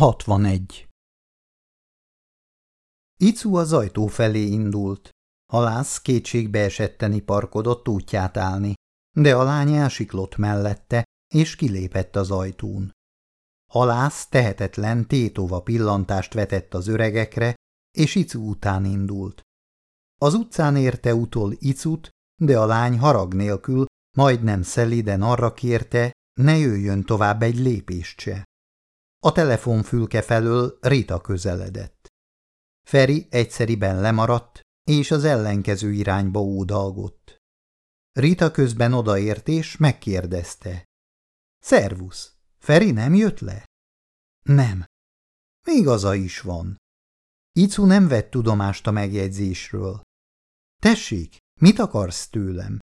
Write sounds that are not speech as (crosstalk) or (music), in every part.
61 Icu az ajtó felé indult. Halász kétségbe esetten parkodott útját állni, de a lány elsiklott mellette, és kilépett az ajtón. Halász tehetetlen tétova pillantást vetett az öregekre, és Icu után indult. Az utcán érte utol Icut, de a lány harag nélkül, majdnem szeliden arra kérte, ne jöjjön tovább egy lépést se. A telefonfülke felől Rita közeledett. Feri egyszeriben lemaradt, és az ellenkező irányba ódalgott. Rita közben odaért és megkérdezte. Szervusz, Feri nem jött le? Nem. Még aza is van. Icu nem vett tudomást a megjegyzésről. Tessék, mit akarsz tőlem?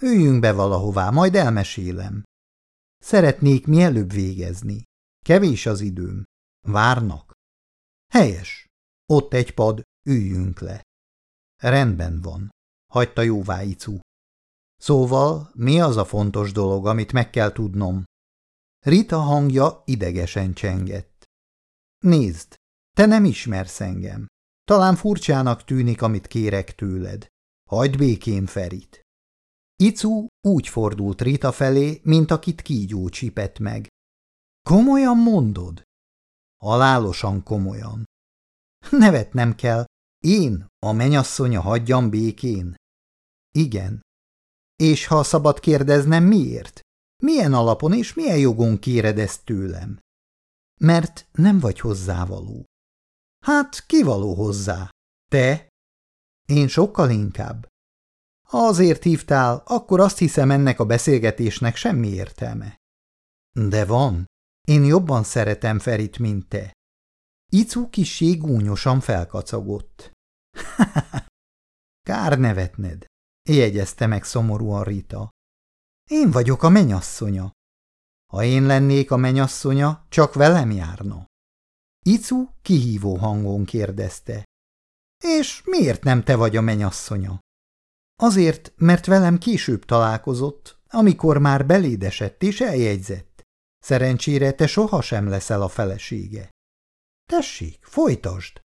Üljünk be valahová, majd elmesélem. Szeretnék mielőbb végezni. Kevés az időm. Várnak. Helyes. Ott egy pad, üljünk le. Rendben van. Hagyta jóvá Icu. Szóval, mi az a fontos dolog, amit meg kell tudnom? Rita hangja idegesen csengett. Nézd, te nem ismersz engem. Talán furcsának tűnik, amit kérek tőled. Hagyd békén Ferit. Icu úgy fordult Rita felé, mint akit kígyó csipett meg. Komolyan mondod? Halálosan komolyan. Nevet nem kell. Én, a menyasszonya hagyjam békén? Igen. És ha szabad kérdeznem, miért? Milyen alapon és milyen jogon kéred ezt tőlem? Mert nem vagy hozzávaló. Hát, kivaló hozzá? Te? Én sokkal inkább. Ha azért hívtál, akkor azt hiszem ennek a beszélgetésnek semmi értelme. De van. Én jobban szeretem Ferit, mint te. Icu kissé gúnyosan felkacagott. (laughs) Kár nevetned, jegyezte meg szomorúan Rita. Én vagyok a menyasszonya. Ha én lennék a menyasszonya, csak velem járna. Icu kihívó hangon kérdezte. És miért nem te vagy a menyasszonya? Azért, mert velem később találkozott, amikor már belédesett és eljegyzett. Szerencsére te sohasem leszel a felesége. Tessék, folytasd!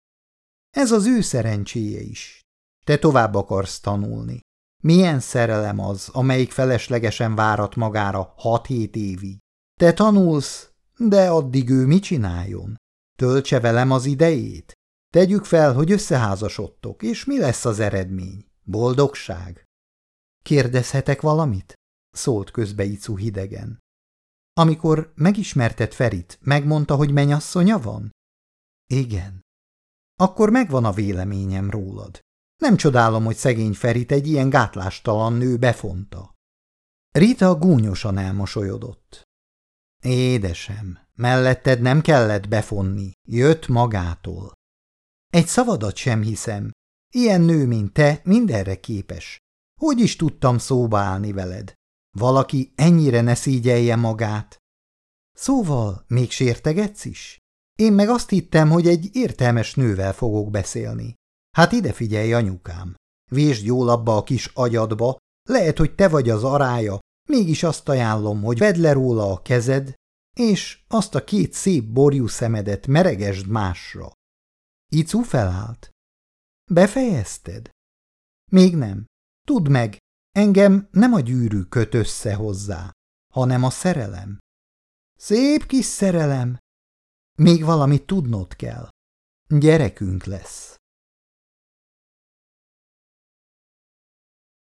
Ez az ő szerencséje is. Te tovább akarsz tanulni. Milyen szerelem az, amelyik feleslegesen várat magára hat-hét évig? Te tanulsz, de addig ő mit csináljon? Töltse velem az idejét? Tegyük fel, hogy összeházasodtok, és mi lesz az eredmény? Boldogság? Kérdezhetek valamit? Szólt közbe Icu hidegen. Amikor megismertett Ferit, megmondta, hogy menyasszonya van? Igen. Akkor megvan a véleményem rólad. Nem csodálom, hogy szegény Ferit egy ilyen gátlástalan nő befonta. Rita gúnyosan elmosolyodott. Édesem, melletted nem kellett befonni, jött magától. Egy szavadat sem hiszem. Ilyen nő, mint te, mindenre képes. Hogy is tudtam szóba állni veled? Valaki ennyire ne szígyelje magát. Szóval még sértegetsz is? Én meg azt hittem, hogy egy értelmes nővel fogok beszélni. Hát ide figyelj, anyukám. Vésd jól abba a kis agyadba, lehet, hogy te vagy az arája, mégis azt ajánlom, hogy vedd le róla a kezed, és azt a két szép borjú szemedet meregesd másra. Icu felállt. Befejezted? Még nem. Tudd meg, engem nem a gyűrű köt össze hozzá, hanem a szerelem. Szép kis szerelem. Még valamit tudnod kell. Gyerekünk lesz.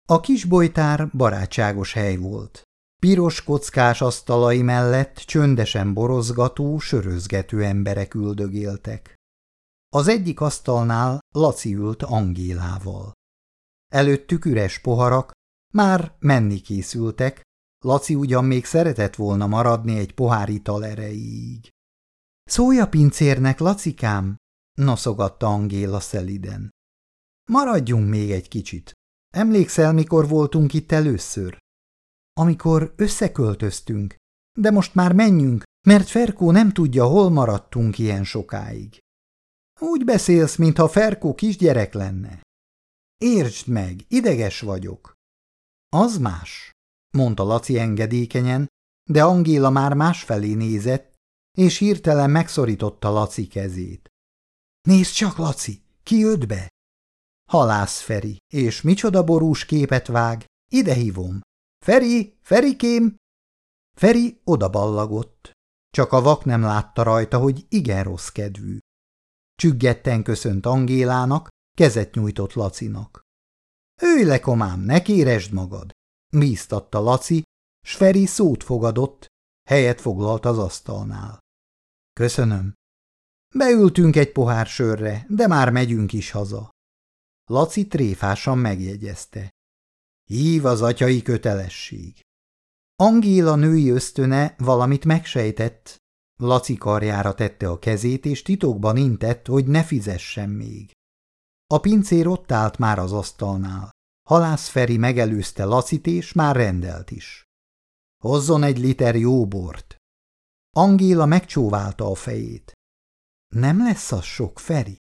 A kisbolytár barátságos hely volt. Piros kockás asztalai mellett csöndesen borozgató, sörözgető emberek üldögéltek. Az egyik asztalnál Laci ült Angélával. Előttük üres poharak, már menni készültek, Laci ugyan még szeretett volna maradni egy pohár ital erejéig. – Szólj a pincérnek, Lacikám! – noszogatta Angéla szeliden. – Maradjunk még egy kicsit. Emlékszel, mikor voltunk itt először? Amikor összeköltöztünk. De most már menjünk, mert Ferkó nem tudja, hol maradtunk ilyen sokáig. Úgy beszélsz, mintha Ferkó kisgyerek lenne. Értsd meg, ideges vagyok. Az más, mondta Laci engedékenyen, de Angéla már másfelé nézett, és hirtelen megszorította Laci kezét. Nézd csak, Laci, ki jött be? Halász Feri, és micsoda borús képet vág, ide hívom. Feri, Ferikém! Feri odaballagott. Csak a vak nem látta rajta, hogy igen rossz kedvű. Csüggetten köszönt Angélának, kezet nyújtott Lacinak. Őj le, komám, ne kéresd magad! Bíztatta Laci, s Feri szót fogadott, helyet foglalt az asztalnál. Köszönöm. Beültünk egy pohár sörre, de már megyünk is haza. Laci tréfásan megjegyezte. Hív az atyai kötelesség. Angéla női ösztöne valamit megsejtett. Laci karjára tette a kezét, és titokban intett, hogy ne fizessen még. A pincér ott állt már az asztalnál. Halász Feri megelőzte Lacit, és már rendelt is. Hozzon egy liter jó bort. Angéla megcsóválta a fejét. Nem lesz az sok, Feri?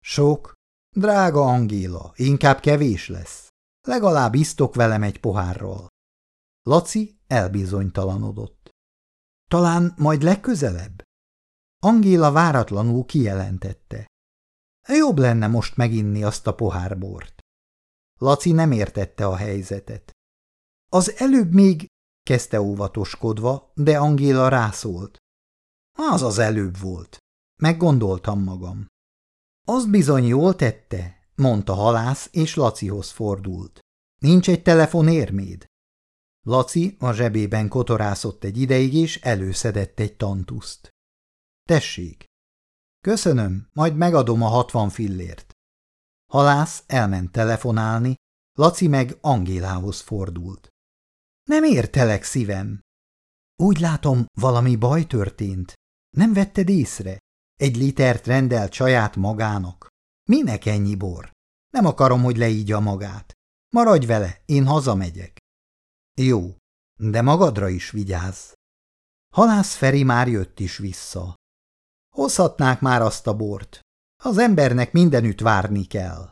Sok? Drága Angéla, inkább kevés lesz. Legalább isztok velem egy pohárral. Laci elbizonytalanodott. Talán majd legközelebb? Angéla váratlanul kijelentette. Jobb lenne most meginni azt a pohárbort. Laci nem értette a helyzetet. Az előbb még, kezdte óvatoskodva, de Angéla rászólt. Az az előbb volt. Meggondoltam magam. Azt bizony jól tette, mondta halász, és Lacihoz fordult. Nincs egy telefonérméd? Laci a zsebében kotorászott egy ideig, és előszedett egy tantuszt. Tessék. Köszönöm, majd megadom a hatvan fillért. Halász elment telefonálni, Laci meg Angélához fordult. Nem értelek, szívem. Úgy látom, valami baj történt. Nem vetted észre? Egy litert rendelt saját magának. Minek ennyi bor? Nem akarom, hogy leígya magát. Maradj vele, én hazamegyek. Jó, de magadra is vigyázz. Halász Feri már jött is vissza. Hozhatnák már azt a bort. Az embernek mindenütt várni kell.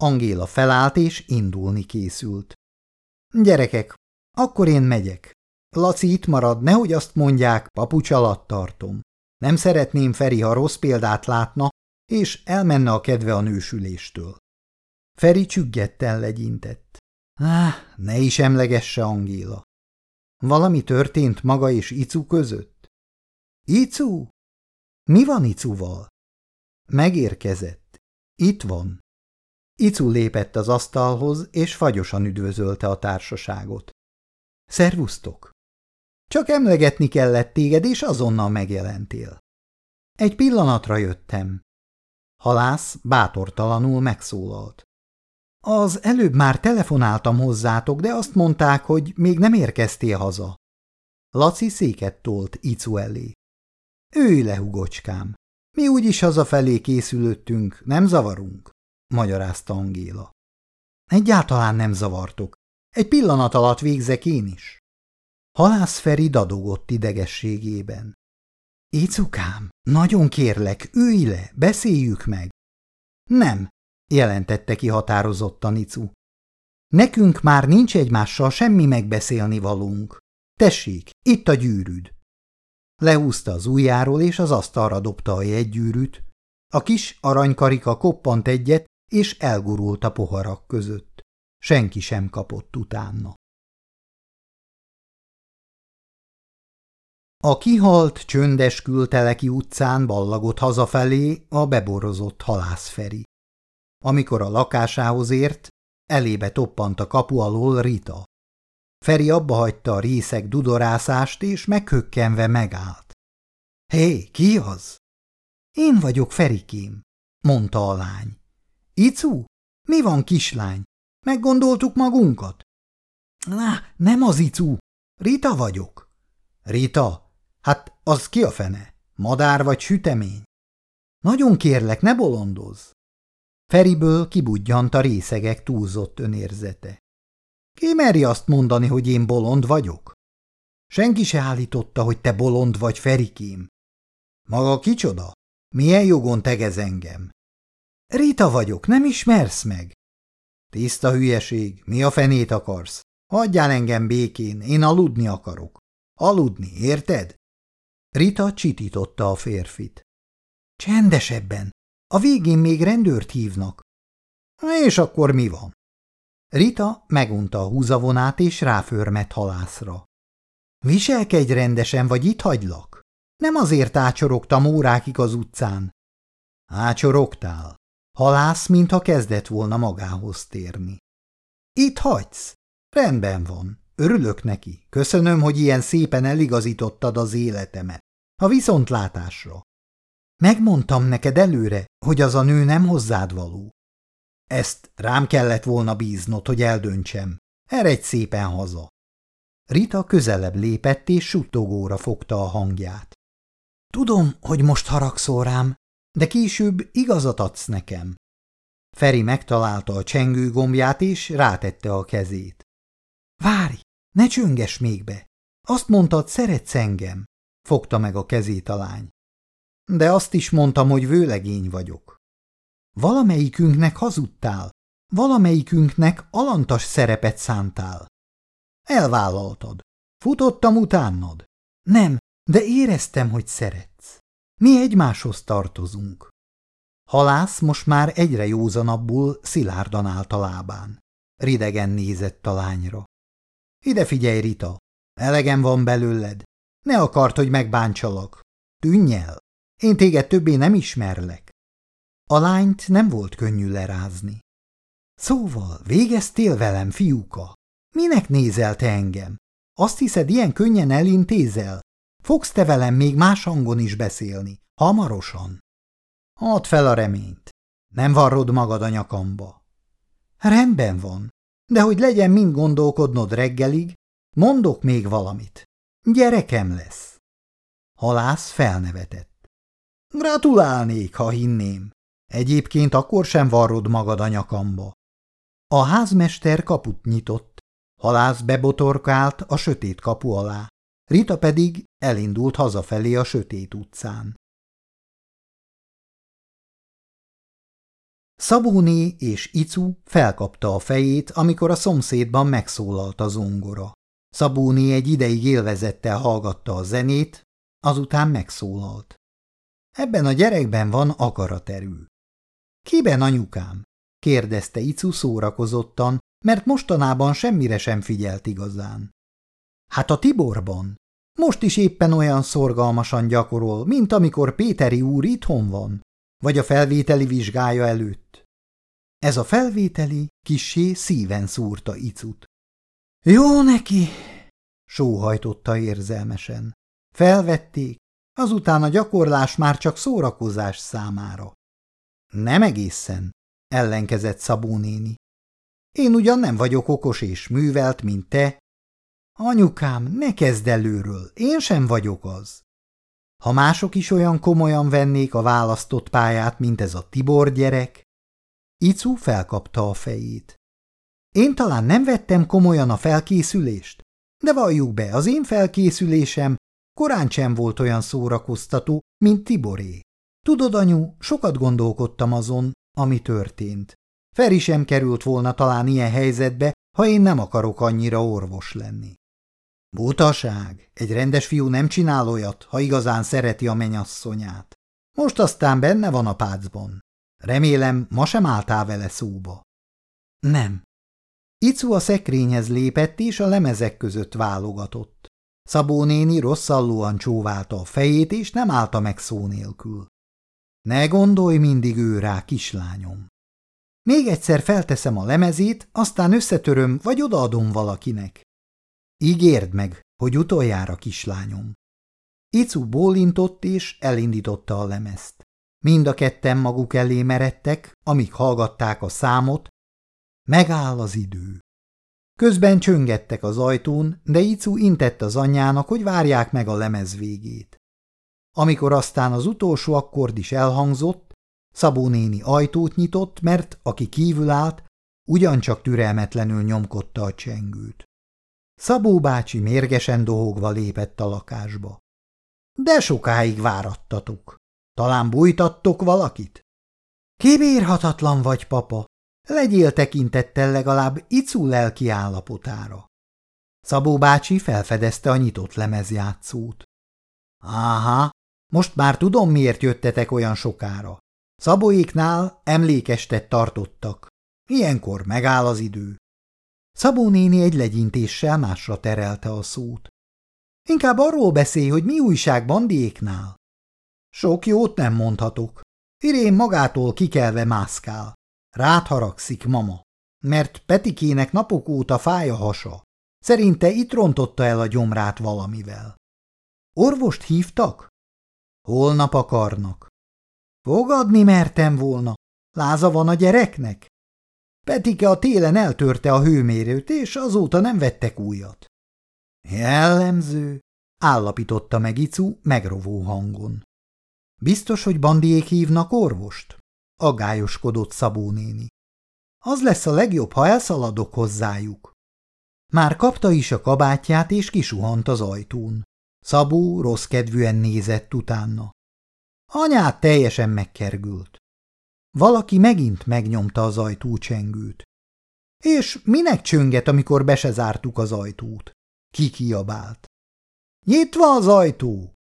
Angéla felállt és indulni készült. Gyerekek, akkor én megyek. Laci itt marad, nehogy azt mondják, papucs alatt tartom. Nem szeretném Feri, ha rossz példát látna, és elmenne a kedve a nősüléstől. Feri csüggetten legyintett. Áh, ne is emlegesse Angéla. Valami történt maga és Icu között? Icu? Mi van Icuval? Megérkezett. Itt van. Icu lépett az asztalhoz, és fagyosan üdvözölte a társaságot. Szervusztok! Csak emlegetni kellett téged, és azonnal megjelentél. Egy pillanatra jöttem. Halász bátortalanul megszólalt. Az előbb már telefonáltam hozzátok, de azt mondták, hogy még nem érkeztél haza. Laci széket tolt Icu elé. Őj le, hugocskám. Mi úgyis hazafelé készülöttünk, nem zavarunk, magyarázta Angéla. Egyáltalán nem zavartok. Egy pillanat alatt végzek én is. Halász Feri dadogott idegességében. Écukám, nagyon kérlek, ülj le, beszéljük meg. Nem, jelentette ki határozottan Icu. Nekünk már nincs egymással semmi megbeszélni valunk. Tessék, itt a gyűrűd. Lehúzta az ujjáról, és az asztalra dobta a jegygyűrűt. A kis aranykarika koppant egyet, és elgurult a poharak között. Senki sem kapott utána. A kihalt, csöndes külteleki utcán ballagott hazafelé a beborozott halászferi. Amikor a lakásához ért, elébe toppant a kapu alól Rita. Feri abba hagyta a részek dudorászást, és meghökkenve megállt. – Hé, ki az? – Én vagyok Ferikém – mondta a lány. – Icu? Mi van, kislány? Meggondoltuk magunkat? – Na, nem az Icu. Rita vagyok. – Rita? Hát az ki a fene? Madár vagy sütemény? – Nagyon kérlek, ne bolondozz. Feriből kibudjant a részegek túlzott önérzete. Ki meri azt mondani, hogy én bolond vagyok? Senki se állította, hogy te bolond vagy, Ferikém. Maga kicsoda? Milyen jogon tegez engem? Rita vagyok, nem ismersz meg? Tiszta hülyeség, mi a fenét akarsz? Hagyjál engem békén, én aludni akarok. Aludni, érted? Rita csitította a férfit. Csendesebben, a végén még rendőrt hívnak. És akkor mi van? Rita megunta a húzavonát és ráförmet halászra. Viselkedj rendesen, vagy itt hagylak. Nem azért ácsorogtam órákig az utcán. Ácsorogtál. Halász, mintha kezdett volna magához térni. Itt hagysz? Rendben van. Örülök neki. Köszönöm, hogy ilyen szépen eligazítottad az életemet. A viszontlátásra. Megmondtam neked előre, hogy az a nő nem hozzád való. Ezt rám kellett volna bíznod, hogy eldöntsem. Eredj szépen haza. Rita közelebb lépett és suttogóra fogta a hangját. Tudom, hogy most haragszol rám, de később igazat adsz nekem. Feri megtalálta a csengő gombját és rátette a kezét. Várj, ne csönges még be! Azt mondtad, szeretsz engem, fogta meg a kezét a lány. De azt is mondtam, hogy vőlegény vagyok. Valamelyikünknek hazudtál, valamelyikünknek alantas szerepet szántál. Elvállaltad. Futottam utánad. Nem, de éreztem, hogy szeretsz. Mi egymáshoz tartozunk. Halász most már egyre józanabbul szilárdan állt a lábán. Ridegen nézett a lányra. Ide figyelj, Rita, elegem van belőled. Ne akart, hogy megbántsalak. Tűnj el. Én téged többé nem ismerlek. A lányt nem volt könnyű lerázni. Szóval végeztél velem, fiúka? Minek nézel te engem? Azt hiszed, ilyen könnyen elintézel? Fogsz te velem még más hangon is beszélni, hamarosan? Add fel a reményt. Nem varrod magad a nyakamba. Rendben van, de hogy legyen mind gondolkodnod reggelig, mondok még valamit. Gyerekem lesz. Halász felnevetett. Gratulálnék, ha hinném. Egyébként akkor sem varrod magad a nyakamba. A házmester kaput nyitott, halász bebotorkált a sötét kapu alá, Rita pedig elindult hazafelé a sötét utcán. Szabóné és Icu felkapta a fejét, amikor a szomszédban megszólalt a zongora. Szabóné egy ideig élvezettel hallgatta a zenét, azután megszólalt. Ebben a gyerekben van akaraterő. Kiben anyukám? kérdezte Icu szórakozottan, mert mostanában semmire sem figyelt igazán. Hát a Tiborban. Most is éppen olyan szorgalmasan gyakorol, mint amikor Péteri úr itthon van, vagy a felvételi vizsgája előtt. Ez a felvételi kissé szíven szúrta Icut. Jó neki, sóhajtotta érzelmesen. Felvették, azután a gyakorlás már csak szórakozás számára. Nem egészen, ellenkezett Szabó néni. Én ugyan nem vagyok okos és művelt, mint te. Anyukám, ne kezd előről, én sem vagyok az. Ha mások is olyan komolyan vennék a választott pályát, mint ez a Tibor gyerek, Icu felkapta a fejét. Én talán nem vettem komolyan a felkészülést, de valljuk be, az én felkészülésem korán sem volt olyan szórakoztató, mint Tiboré. Tudod, anyu, sokat gondolkodtam azon, ami történt. Feri sem került volna talán ilyen helyzetbe, ha én nem akarok annyira orvos lenni. Butaság! Egy rendes fiú nem csinál olyat, ha igazán szereti a menyasszonyát. Most aztán benne van a pácban. Remélem, ma sem álltál vele szóba. Nem. Icu a szekrényhez lépett, és a lemezek között válogatott. Szabó néni rosszallóan csóválta a fejét, és nem állta meg szó nélkül. Ne gondolj mindig ő rá, kislányom. Még egyszer felteszem a lemezét, aztán összetöröm, vagy odaadom valakinek. Ígérd meg, hogy utoljára, kislányom. Icu bólintott és elindította a lemezt. Mind a ketten maguk elé meredtek, amíg hallgatták a számot. Megáll az idő. Közben csöngettek az ajtón, de Icu intett az anyjának, hogy várják meg a lemez végét. Amikor aztán az utolsó akkord is elhangzott, Szabó néni ajtót nyitott, mert aki kívül állt, ugyancsak türelmetlenül nyomkodta a csengőt. Szabó bácsi mérgesen dohogva lépett a lakásba. De sokáig várattatok. Talán bújtattok valakit? Kibírhatatlan vagy, papa. Legyél tekintettel legalább Icu lelki állapotára. Szabó bácsi felfedezte a nyitott lemezjátszót. Áha, most már tudom, miért jöttetek olyan sokára. Szabóéknál emlékestet tartottak. Ilyenkor megáll az idő. Szabó néni egy legyintéssel másra terelte a szót. Inkább arról beszélj, hogy mi újság bandiéknál. Sok jót nem mondhatok. Irén magától kikelve mászkál. Rád haragszik, mama, mert Petikének napok óta fáj a hasa. Szerinte itt rontotta el a gyomrát valamivel. Orvost hívtak? Holnap akarnak. Fogadni mertem volna. Láza van a gyereknek? Petike a télen eltörte a hőmérőt, és azóta nem vettek újat. Jellemző, állapította meg Icu megrovó hangon. Biztos, hogy bandiék hívnak orvost? Agályoskodott Szabó néni. Az lesz a legjobb, ha elszaladok hozzájuk. Már kapta is a kabátját, és kisuhant az ajtón. Szabó rossz kedvűen nézett utána. Anyát teljesen megkergült. Valaki megint megnyomta az ajtócsengőt. És minek csönget, amikor be se zártuk az ajtót? Ki kiabált. Nyitva az ajtó!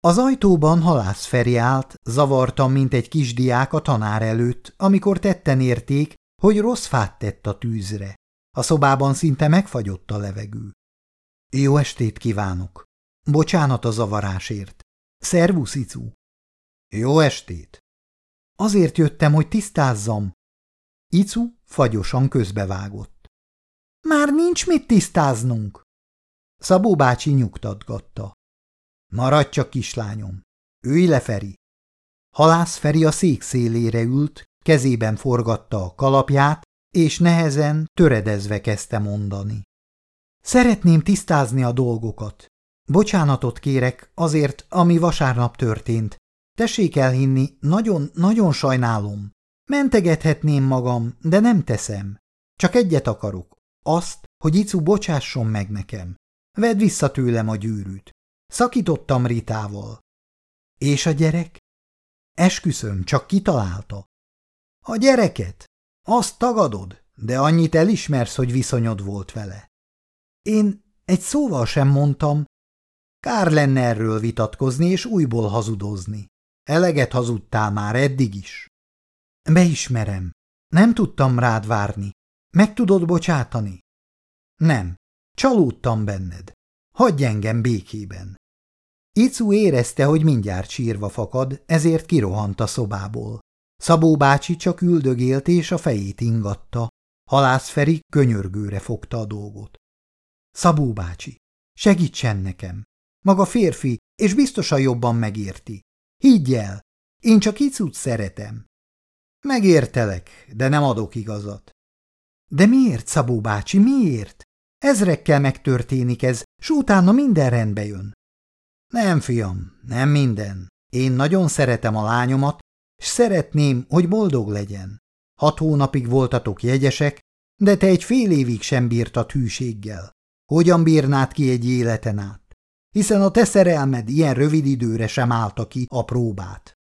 Az ajtóban halász Feri állt, zavartam, mint egy kisdiák a tanár előtt, amikor tetten érték, hogy rossz fát tett a tűzre. A szobában szinte megfagyott a levegő. Jó estét kívánok! Bocsánat a zavarásért. Szervusz, Icu! Jó estét! Azért jöttem, hogy tisztázzam. Icu fagyosan közbevágott. Már nincs mit tisztáznunk. Szabó bácsi nyugtatgatta. Maradj csak, kislányom. Ülj le, Feri. Halász Feri a szék szélére ült, kezében forgatta a kalapját, és nehezen, töredezve kezdte mondani. Szeretném tisztázni a dolgokat. Bocsánatot kérek azért, ami vasárnap történt. Tessék elhinni, nagyon-nagyon sajnálom. Mentegethetném magam, de nem teszem. Csak egyet akarok. Azt, hogy Icu bocsásson meg nekem. Vedd vissza tőlem a gyűrűt. Szakítottam Ritával. És a gyerek? Esküszöm, csak kitalálta. A gyereket? Azt tagadod, de annyit elismersz, hogy viszonyod volt vele. Én egy szóval sem mondtam. Kár lenne erről vitatkozni és újból hazudozni. Eleget hazudtál már eddig is. Beismerem. Nem tudtam rád várni. Meg tudod bocsátani? Nem. Csalódtam benned. Hagyj engem békében. Icu érezte, hogy mindjárt sírva fakad, ezért kirohant a szobából. Szabó bácsi csak üldögélt és a fejét ingatta. Halász Feri könyörgőre fogta a dolgot. Szabó bácsi, segítsen nekem. Maga férfi, és biztosan jobban megérti. Higgy el, én csak Icut szeretem. Megértelek, de nem adok igazat. De miért, Szabó bácsi, miért? Ezrekkel megtörténik ez, s utána minden rendbe jön. Nem, fiam, nem minden. Én nagyon szeretem a lányomat, és szeretném, hogy boldog legyen. Hat hónapig voltatok jegyesek, de te egy fél évig sem bírtad hűséggel. Hogyan bírnád ki egy életen át? Hiszen a te szerelmed ilyen rövid időre sem állta ki a próbát.